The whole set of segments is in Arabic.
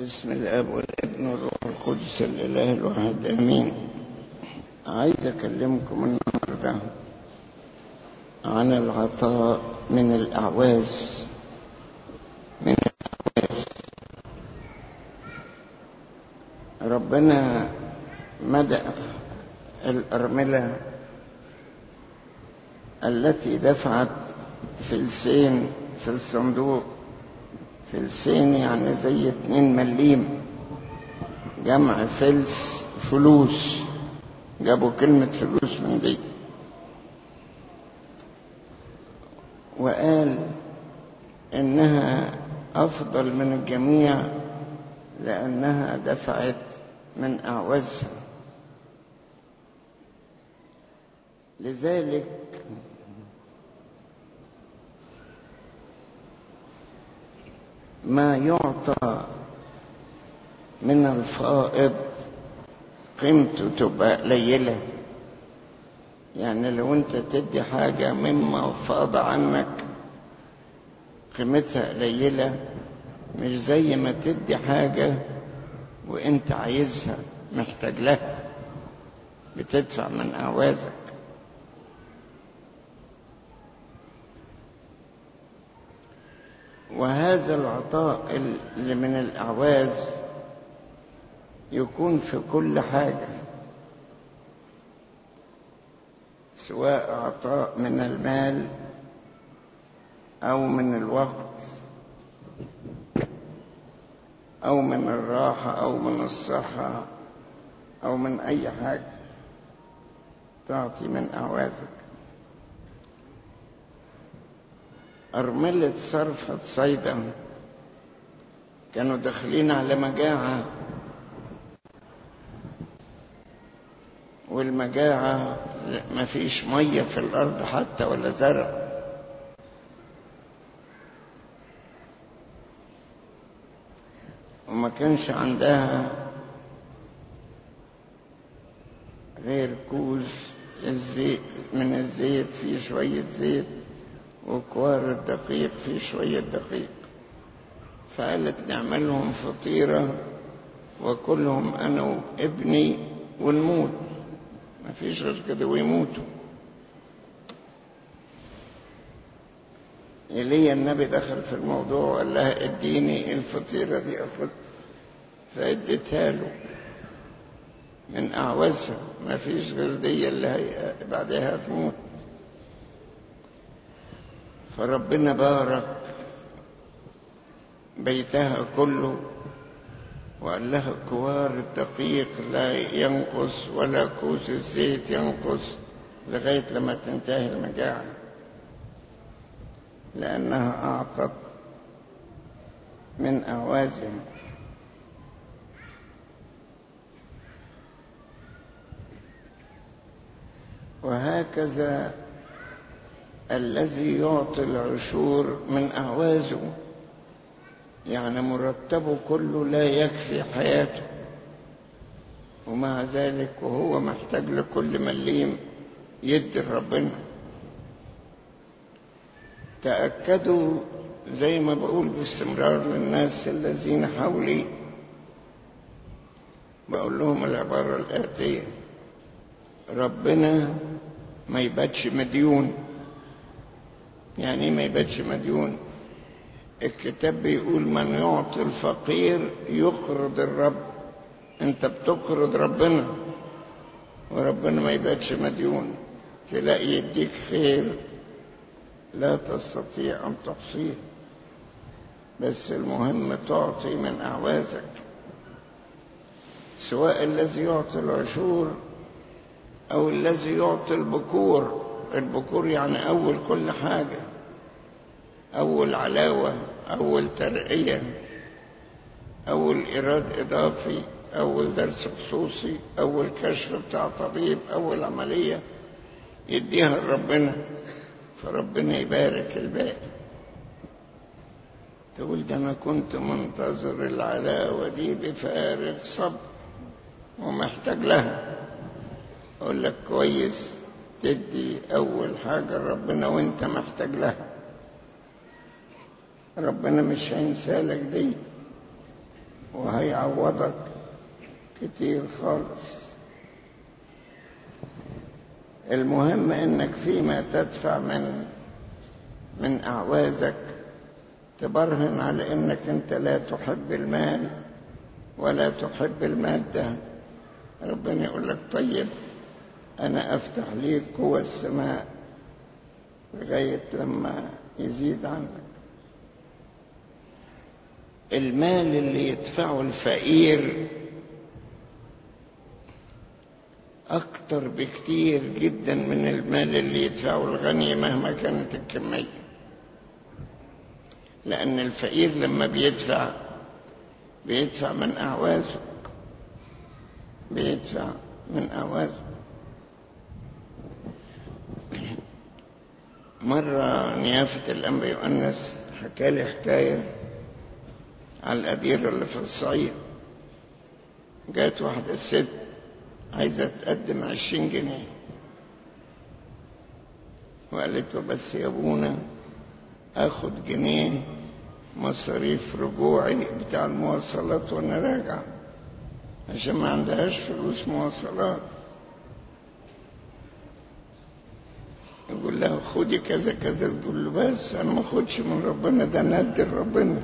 بسم الاب والابن والروح القدس الاله الواحد امين. عايز اكلمكم النهارده عن العطاء من الاعواز من الاعواز. ربنا مدح الارملة التي دفعت فلسين في الصندوق فلسين يعني زي اتنين مليم. جمع فلس فلوس. جابوا كلمة فلوس من دي. وقال إنها أفضل من الجميع لأنها دفعت من أعوازها. لذلك ما يعطى من الفائض قيمته تبقى قليلة. يعني لو انت تدي حاجة مما فاض عنك قيمتها قليلة مش زي ما تدي حاجة وانت عايزها محتاج لها بتدفع من أعوازك. وهذا العطاء اللي من الأعواز يكون في كل حاجة سواء عطاء من المال أو من الوقت أو من الراحة أو من الصحة أو من أي حاجة تعطي من أعوازك. أرملة صرفة صيدا. كانوا داخلين على مجاعة. والمجاعة ما فيش مية في الأرض حتى ولا زرع. وما كانش عندها غير كوز الزيت من الزيت فيه شوية زيت. وكوار الدقيق في شوية دقيق. فقالت نعمل لهم فطيرة وكلهم أنا وابني ونموت. ما فيش غير كده ويموتوا. إيليا النبي دخل في الموضوع وقال لها اديني الفطيرة دي أخد فاديتها له من أعوزها. ما فيش غير دي اللي بعدها هتموت. فربنا بارك بيتها كله وقال لها كوار الدقيق لا ينقص ولا كوس الزيت ينقص لغاية لما تنتهي المجاعة لأنها أعطت من أعوازها وهكذا الذي يعطي العشور من أعوازه. يعني مرتبه كله لا يكفي حياته. ومع ذلك وهو محتاج لكل مليم يدي ربنا. تأكدوا زي ما بقول باستمرار للناس الذين حولي. بقول لهم العبارة الآتية. ربنا ما يباتش مديون. يعني إيه ما يباتش مديون. الكتاب بيقول من يعطي الفقير يقرض الرب. انت بتقرض ربنا. وربنا ما يباتش مديون. تلاقي يديك خير لا تستطيع أن تحصيه. بس المهم تعطي من أعوازك. سواء الذي يعطي العشور أو الذي يعطي البكور. البكور يعني أول كل حاجة. أول علاوة أول ترقية أول إيراد إضافي أول درس خصوصي أول كشف بتاع طبيب أول عملية يديها لربنا فربنا يبارك الباقي. تقول ده أنا كنت منتظر العلاوة دي بفارغ صبر ومحتاج لها. أقول لك كويس تدي أول حاجة ربنا وأنت محتاج لها. ربنا مش هينسى لك دي وهيعوضك كتير خالص. المهم إنك فيما تدفع من من أعوازك تبرهن على إنك أنت لا تحب المال ولا تحب المادة. ربنا يقول لك طيب أنا أفتح ليك قوى السماء لغاية لما يزيد عنك. المال اللي يدفعه الفقير أكتر بكتير جدا من المال اللي يدفعه الغني مهما كانت الكمية. لأن الفقير لما بيدفع بيدفع من أعوازه بيدفع من أعوازه. مرة نيافة الأنبا يؤنس حكى لي حكاية. على الأديرة اللي في الصعيد. جات واحدة ست عايزة تقدم عشرين جنيه. وقالت له بس يا أبونا آخد جنيه مصاريف رجوعي بتاع المواصلات وأنا راجع. عشان ما عندهاش فلوس مواصلات. يقول لها خدي كذا كذا. تقول له بس أنا ما أخدش من ربنا ده ندي ربنا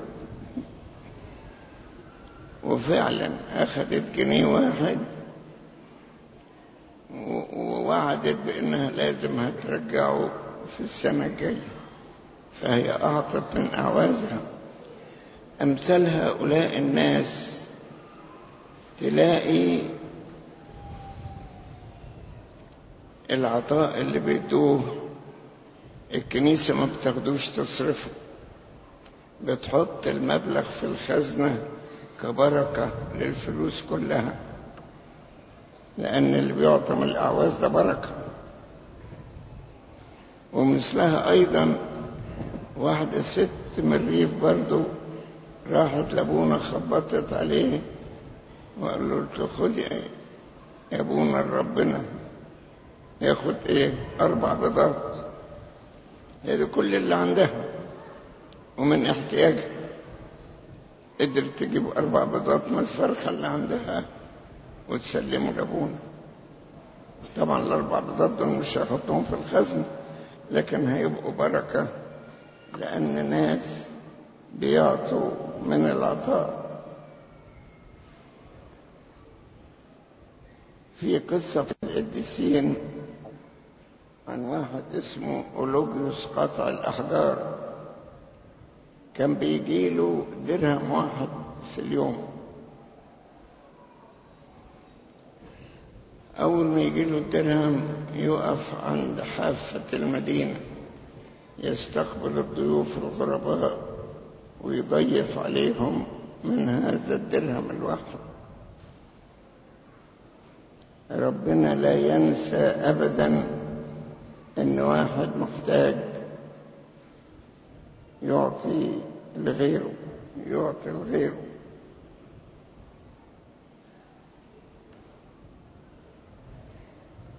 وفعلا أخذت جنيه واحد ووعدت بأنها لازم هترجعه في السنة الجاية. فهي أعطت من أعوازها. امثال هؤلاء الناس تلاقي العطاء اللي بيدوه الكنيسة ما بتاخدوش تصرفه. بتحط المبلغ في الخزنة كبركة للفلوس كلها. لأن اللي بيعطى من الأعواز ده بركة. ومثلها أيضا واحدة ست من الريف برضو راحت لأبونا خبطت عليه وقال له خد يا أبونا ربنا. ياخد إيه؟ أربع بيضات. هذه كل اللي عندها. ومن احتياجها. قدرت تجيب أربع بيضات من الفرخة اللي عندها وتسلموا لأبونا. طبعا الأربع بيضات دول مش هيحطهم في الخزن لكن هيبقوا بركة لأن ناس بيعطوا من العطاء. في قصة في القديسين عن واحد اسمه أولوجيوس قاطع الأحجار. كان بيجيله درهم واحد في اليوم. أول ما يجي له الدرهم يقف عند حافة المدينة يستقبل الضيوف الغرباء ويضيف عليهم من هذا الدرهم الواحد. ربنا لا ينسى أبدا أن واحد محتاج يعطي لغيره يعطي لغيره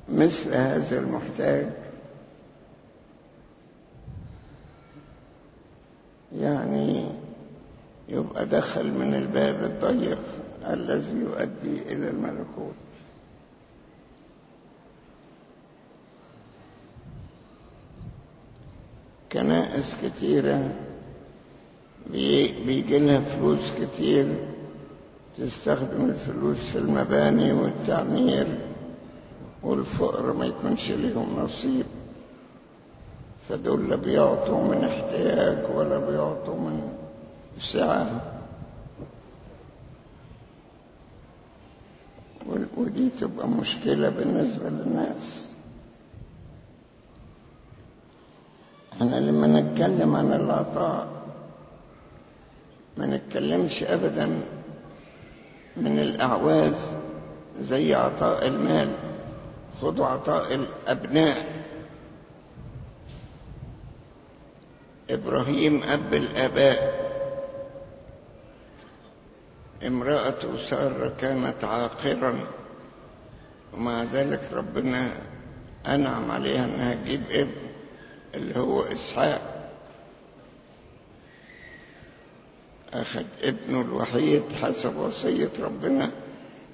مثل هذا المحتاج يعني يبقى دخل من الباب الضيق الذي يؤدي إلى الملكوت. كنائس كتيرة بيجي لها فلوس كتير تستخدم الفلوس في المباني والتعمير والفقر ما يكونش لهم نصيب. فدول لا بيعطوا من احتياج ولا بيعطوا من سعة. ودي تبقى مشكلة بالنسبة للناس. إحنا لما نتكلم عن العطاء. ما نتكلمش ابدا من الأعواز زي عطاء المال. خذوا عطاء الأبناء. إبراهيم أب الآباء. امرأة سارة كانت عاقرا ومع ذلك ربنا أنعم عليها أنها تجيب ابن. اللي هو إسحاق. أخذ ابنه الوحيد حسب وصية ربنا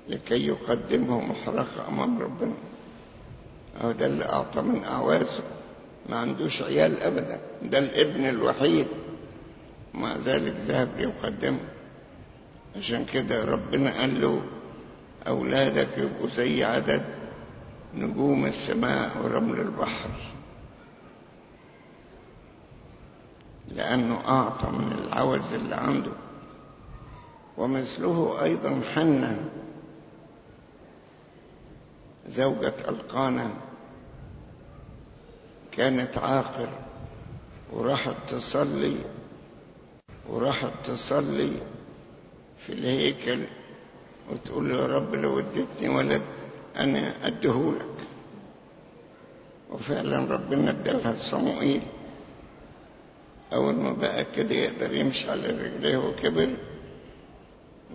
لكي يقدمه محرقة أمام ربنا. أو ده اللي أعطى من أعوازه. ما عندوش عيال أبدا. ده الابن الوحيد. مع ذلك ذهب ليقدمه. عشان كده ربنا قال له أولادك يبقوا زي عدد نجوم السماء ورمل البحر. لأنه أعطى من العوز اللي عنده. ومثله أيضا حنة زوجة ألقانا كانت عاقر وراحت تصلي وراحت تصلي في الهيكل وتقول يا رب لو اديتني ولد أنا أديهولك. وفعلا ربنا ادالها صموئيل. أول ما بقى كده يقدر يمشي على رجليه وكبر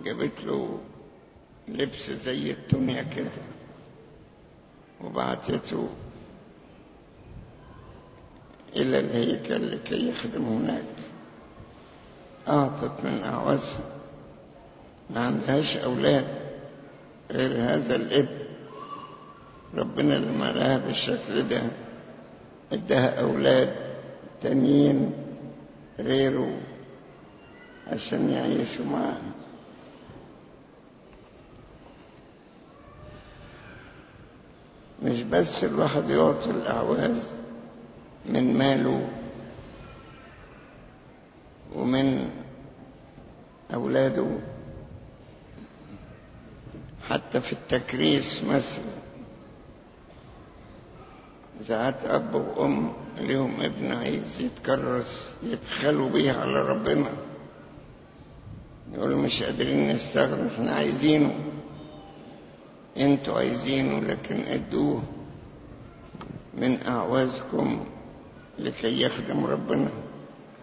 جابت له لبس زي الدنيا كده وبعتته إلى الهيكل لكي يخدم هناك. أعطت من أعوازها ما عندهاش أولاد غير هذا الابن ربنا لما لها بالشكل ده ادها أولاد تانيين عشان يعيشوا معاه مش بس الواحد يعطي الأعواز من ماله ومن أولاده حتى في التكريس مثلا. ساعات أب وأم ليهم ابن عايز يتكرس يبخلوا بيه على ربنا. يقولوا مش قادرين نستغنى إحنا عايزينه. أنتوا عايزينه لكن ادوه من أعوازكم لكي يخدم ربنا.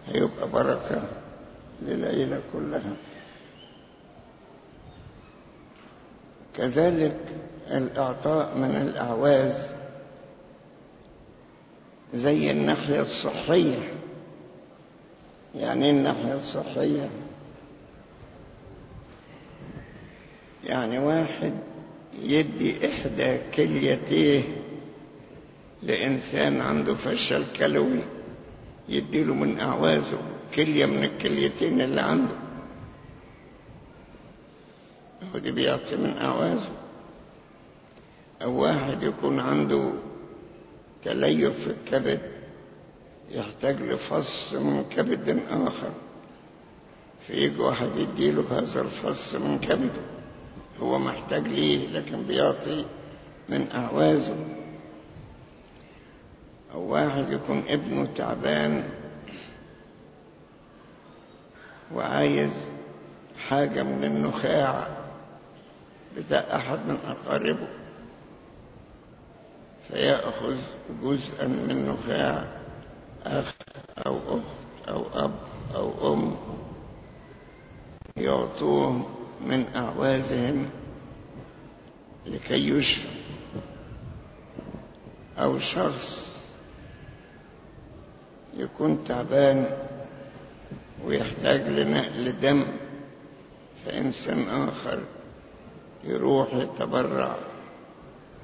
هيبقى بركة للعيلة كلها. كذلك الإعطاء من الأعواز زي الناحية الصحية. يعني إيه الناحية الصحية؟ يعني واحد يدي إحدى كليتيه لإنسان عنده فشل كلوي يديله من أعوازه كلية من الكليتين اللي عنده. هو دي بيعطي من أعوازه. أو واحد يكون عنده تليف في الكبد يحتاج لفص من كبد آخر. فيجي واحد يديله هذا الفص من كبده هو محتاج ليه؟ لكن بيعطي من أعوازه. أو واحد يكون ابنه تعبان وعايز حاجة من النخاع بتاع أحد من أقاربه. فيأخذ جزءا من نخاع أخ أو أخت أو أب أو أم يعطوه من أعوازهم لكي يشفى أو شخص يكون تعبان ويحتاج لنقل دم فإنسان آخر يروح يتبرع.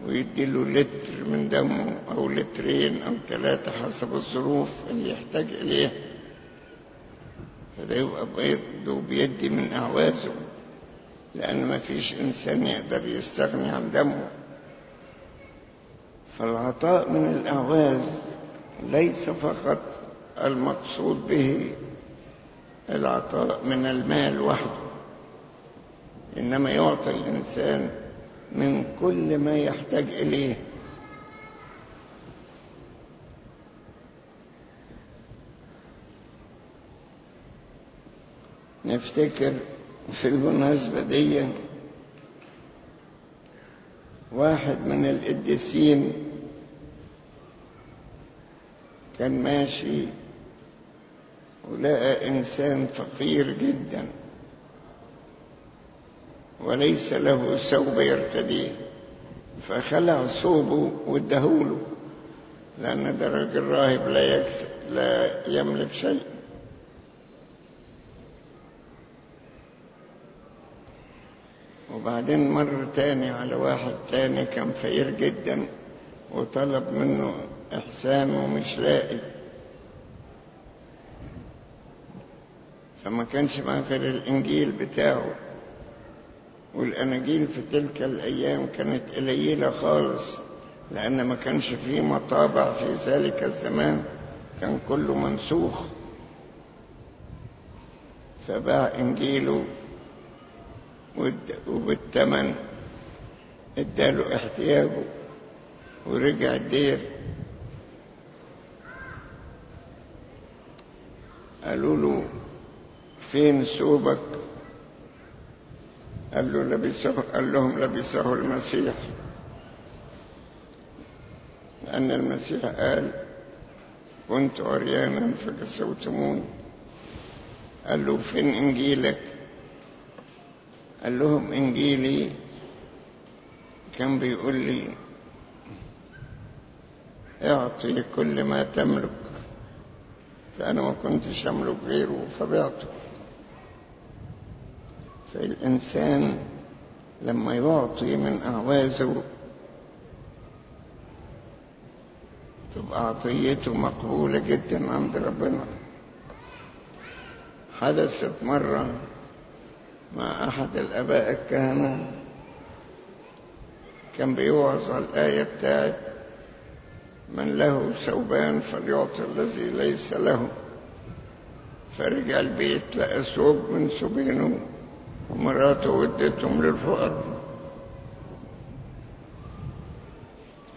ويدي له لتر من دمه أو لترين أو ثلاثة حسب الظروف اللي يحتاج إليها. فده يبقى برضه بيدي من أعوازه لأن ما فيش إنسان يقدر يستغني عن دمه. فالعطاء من الأعواز ليس فقط المقصود به العطاء من المال وحده إنما يعطي الإنسان من كل ما يحتاج إليه. نفتكر في المناسبة دي واحد من القديسين كان ماشي ولقى إنسان فقير جدا. وليس له ثوب يرتديه. فخلع ثوبه وادهوله لأن ده راجل راهب لا يكسب لا يملك شيء. وبعدين مر تاني على واحد تاني كان فقير جدا وطلب منه إحسان ومش لاقي. فما كانش معاه غير الإنجيل بتاعه. والأناجيل في تلك الأيام كانت قليلة خالص لأن ما كانش فيه مطابع في ذلك الزمان كان كله منسوخ. فباع إنجيله وبالثمن اداله احتياجه ورجع الدير. قالوا له فين ثوبك؟ قال له لبسه قال لهم لبسه المسيح. لأن المسيح قال كنت عريانا فكسوتموني. قال له فين إنجيلك؟ قال لهم إنجيلي كان بيقول لي اعطي كل ما تملك فأنا ما كنتش أملك غيره فبعته فالإنسان لما يعطي من أعوازه تبقى عطيته مقبولة جدا عند ربنا. حدثت مرة مع أحد الآباء الكهنة كان بيوعظ الآية بتاعت من له ثوبان فليعطي الذي ليس له. فرجع البيت لقى ثوب من ثوبينه. ومراته ودتهم للفقراء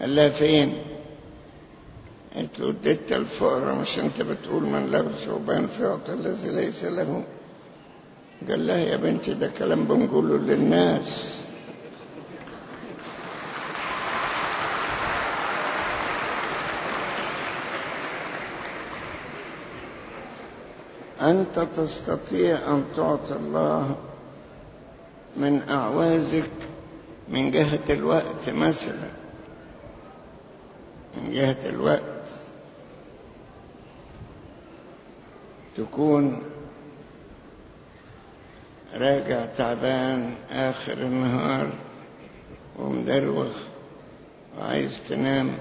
قال لها فين؟ قالت له الفقراء مش انت بتقول من له ثوبان فيعطي الذي ليس له؟ قال لها يا بنتي ده كلام بنقوله للناس. أنت تستطيع أن تعطي الله من أعوازك من جهة الوقت مثلا. من جهة الوقت. تكون راجع تعبان آخر النهار ومدروخ وعايز تنام.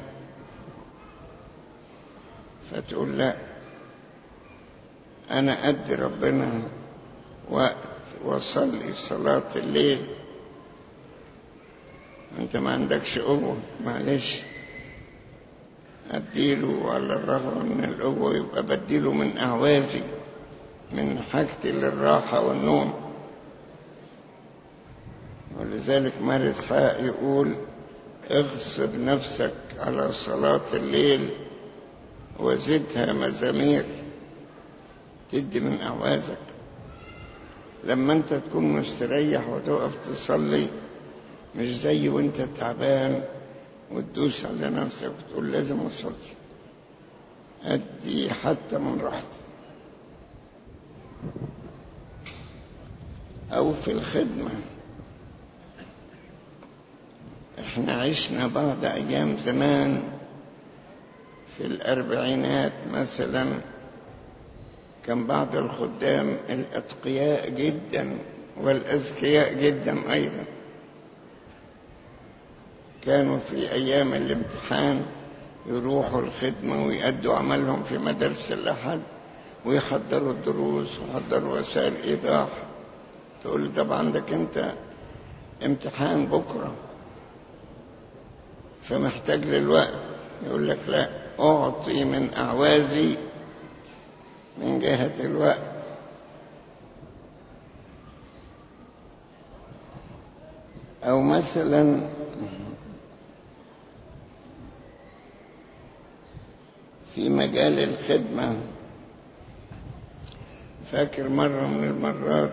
فتقول لا أنا أدي ربنا وقت وأصلي صلاة الليل. أنت ما عندكش قوة معلش. أديله على الرغم من القوة يبقى بديله من أعوازي من حاجتي للراحة والنوم. ولذلك مار إسحاق يقول اغصب نفسك على صلاة الليل وزدها مزامير تدي من أعوازك لما أنت تكون مستريح وتقف تصلي مش زي وانت تعبان وتدوس على نفسك وتقول لازم أصلي. أدي حتى من راحتي. أو في الخدمة. إحنا عشنا بعض أيام زمان في الأربعينات مثلا. كان بعض الخدام الأتقياء جدا والأذكياء جدا أيضا. كانوا في أيام الامتحان يروحوا الخدمة ويأدوا عملهم في مدارس الأحد ويحضروا الدروس ويحضروا وسائل إيضاح. تقول طب عندك أنت امتحان بكرة فمحتاج للوقت؟ يقول لك لا أعطي من أعوازي من جهة الوقت. أو مثلا في مجال الخدمة. فاكر مرة من المرات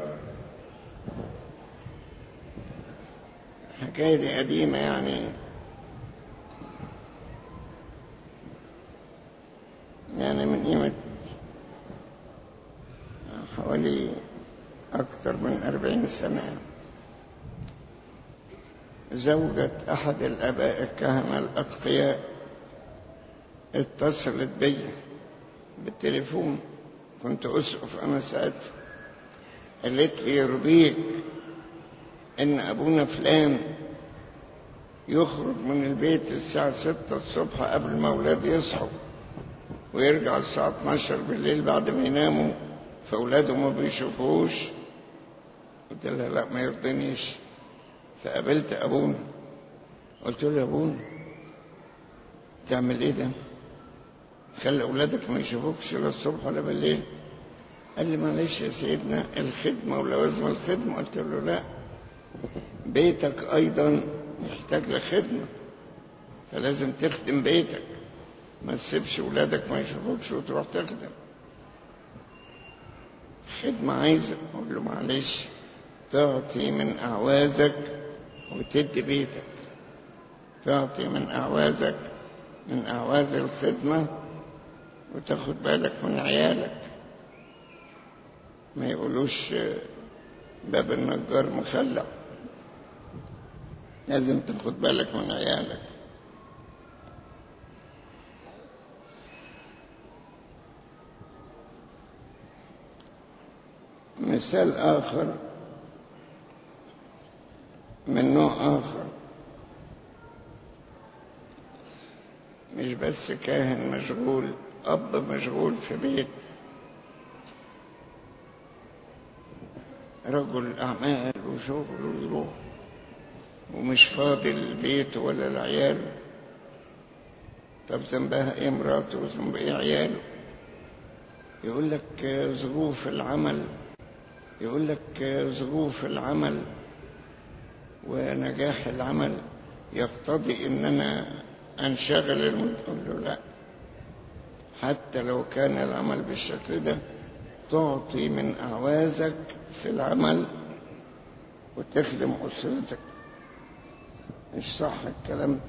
الحكاية دي قديمة يعني. يعني من قيمة حوالي أكثر من أربعين سنة. زوجة أحد الآباء الكهنة الأتقياء اتصلت بي بالتليفون. كنت أسقف أنا ساعتها قالت لي يرضيك إن أبونا فلان يخرج من البيت الساعة ستة الصبح قبل ما أولاده يصحوا ويرجع الساعة 12 بالليل بعد ما يناموا فأولاده ما بيشوفوش قلت لها لا ما يرضينيش فقابلت أبونا قلت له يا أبونا تعمل إيه ده؟ خلي أولادك ما يشوفوكش لا الصبح ولا بالليل. قال لي معلش يا سيدنا الخدمة ولوازم الخدمة. قلت له لا. بيتك أيضا يحتاج لخدمة فلازم تخدم بيتك. ما تسيبش ولادك ما يشوفوكش وتروح تخدم. خدمة عايزة أقول له معلش تعطي من أعوازك وتدي بيتك. تعطي من أعوازك من أعواز الخدمة وتاخد بالك من عيالك. ما يقولوش باب النجار مخلع. لازم تاخد بالك من عيالك. مثال آخر من نوع آخر. مش بس كاهن مشغول أب مشغول في بيت. رجل أعمال وشغل ويروح ومش فاضي البيت ولا العيال. طب ذنبها إيه مراته وذنب إيه عياله؟ يقول لك ظروف العمل يقول لك ظروف العمل ونجاح العمل يقتضي ان أنا أنشغل المد أقول له لا. حتى لو كان العمل بالشكل ده تعطي من أعوازك في العمل وتخدم أسرتك. مش صح الكلام ده.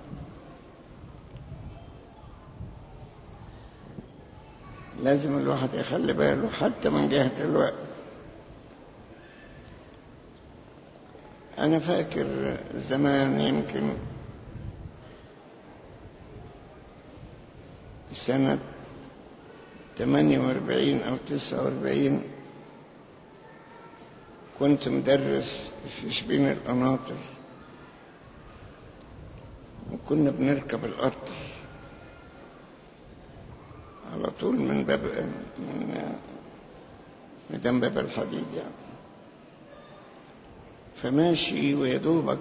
لازم الواحد يخلي باله حتى من جهة الوقت. أنا فاكر زمان يمكن سنة 48 أو 49 كنت مدرس في شبين القناطر وكنا بنركب القطر على طول من باب من ميدان باب الحديد يعني. فماشي ويدوبك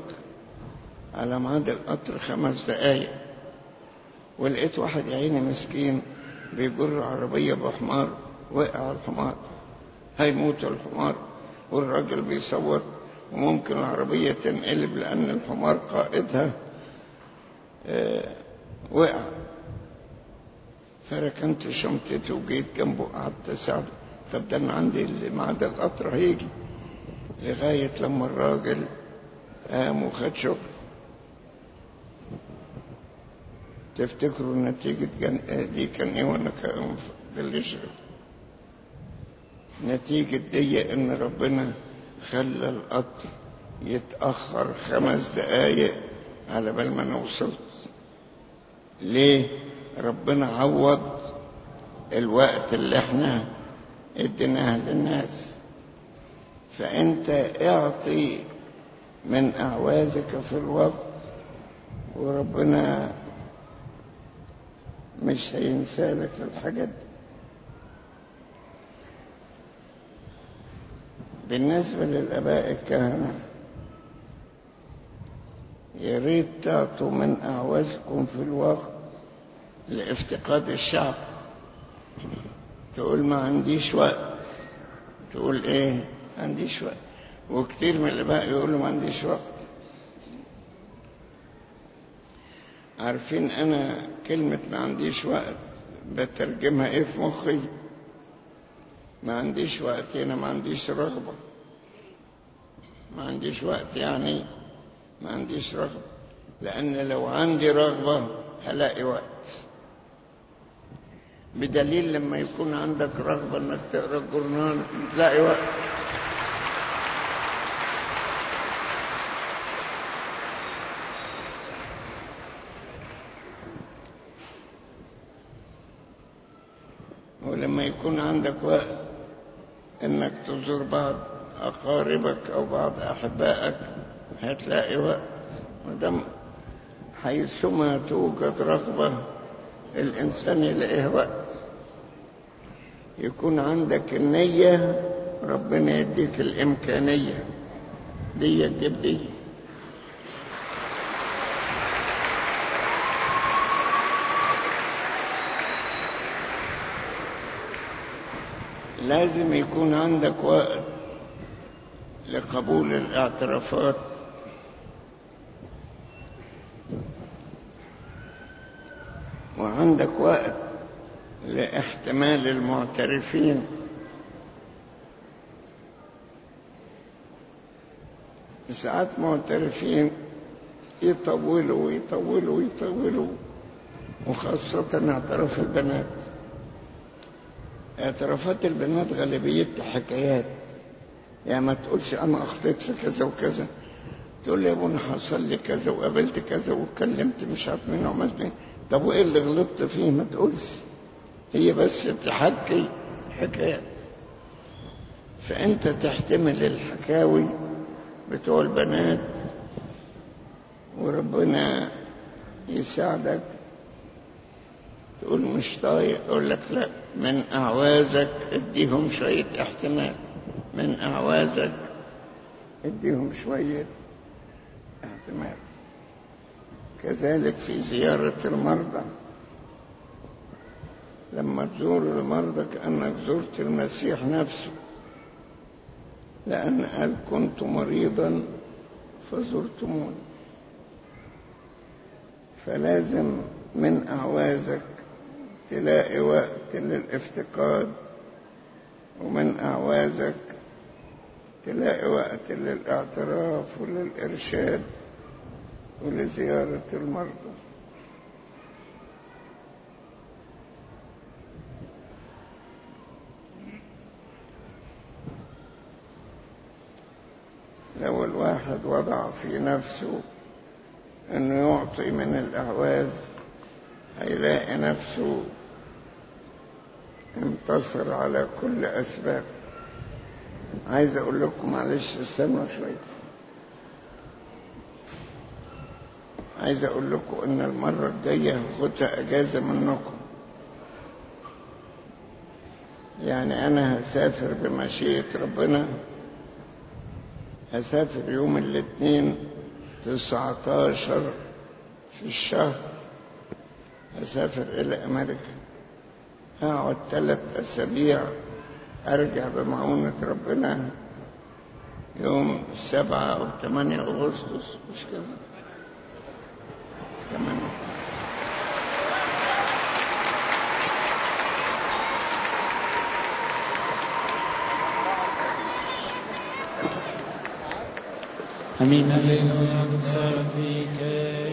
على ميعاد القطر خمس دقايق. ولقيت واحد يا عيني مسكين بيجر عربية بحمار وقع الحمار هيموت الحمار والراجل بيصوت وممكن العربية تنقلب لأن الحمار قائدها آه وقع فركنت شنطتي وجيت جنبه قعدت أساعده. طب ده أنا عندي ميعاد القطر هيجي. لغاية لما الراجل قام وخد شغل تفتكروا نتيجة جن... دي كان إيه وأنا كان فضلش نتيجة دي إن ربنا خلى القطر يتأخر خمس دقايق على بال ما نوصل ليه؟ ربنا عوض الوقت اللي إحنا اديناه للناس. فأنت اعطي من أعوازك في الوقت وربنا مش هينسى لك الحاجات دي. بالنسبة للآباء الكهنة يا ريت تعطوا من أعوازكم في الوقت لافتقاد الشعب. تقول ما عنديش وقت تقول إيه؟ ما عنديش وقت وكتير من الآباء يقولوا ما عنديش وقت. عارفين أنا كلمة ما عنديش وقت بترجمها إيه في مخي؟ ما عنديش وقت هنا ما عنديش رغبة. ما عنديش وقت يعني ما عنديش رغبة. لأن لو عندي رغبة هلاقي وقت. بدليل لما يكون عندك رغبة إنك تقرأ الجورنال تلاقي وقت. يكون عندك وقت إنك تزور بعض أقاربك أو بعض أحبائك هتلاقي وقت. مدام حيثما توجد رغبة الإنسان يلاقيه وقت. يكون عندك النية ربنا يديك الإمكانية. دي تجيب دي لازم يكون عندك وقت لقبول الاعترافات. وعندك وقت لاحتمال المعترفين. ساعات معترفين يطولوا ويطولوا ويطولوا وخاصة اعتراف البنات. اعترافات البنات غالبيتها حكايات. يعني ما تقولش أنا أخطيت في كذا وكذا. تقول لي يا أبونا حصل لي كذا وقابلت كذا واتكلمت مش عارف مين وعملت مين طب وإيه اللي غلطت فيه؟ ما تقولش. هي بس تحكي حكايات. فأنت تحتمل الحكاوي بتوع البنات وربنا يساعدك تقول مش طايق أقول لك لا من أعوازك أديهم شوية احتمال. من أعوازك أديهم شوية احتمال. كذلك في زيارة المرضى. لما تزور المرضى كأنك زرت المسيح نفسه. لأن قال كنت مريضا فزرتموني. فلازم من أعوازك تلاقي وقت للافتقاد ومن أعوازك تلاقي وقت للاعتراف وللإرشاد ولزيارة المرضى. لو الواحد وضع في نفسه أنه يعطي من الأعواز هيلاقي نفسه انتصر على كل أسباب. عايز أقول لكم معلش استنوا شوية. عايز أقول لكم إن المرة الجاية هاخدها أجازة منكم. يعني أنا هسافر بمشيئة ربنا. هسافر يوم الاثنين تسعتاشر في الشهر. هسافر إلى أمريكا هقعد ثلاث أسابيع أرجع بمعونة ربنا يوم سبعة أو ثمانية أغسطس مش كده ثمانية Amin. Alleluia, salvi che io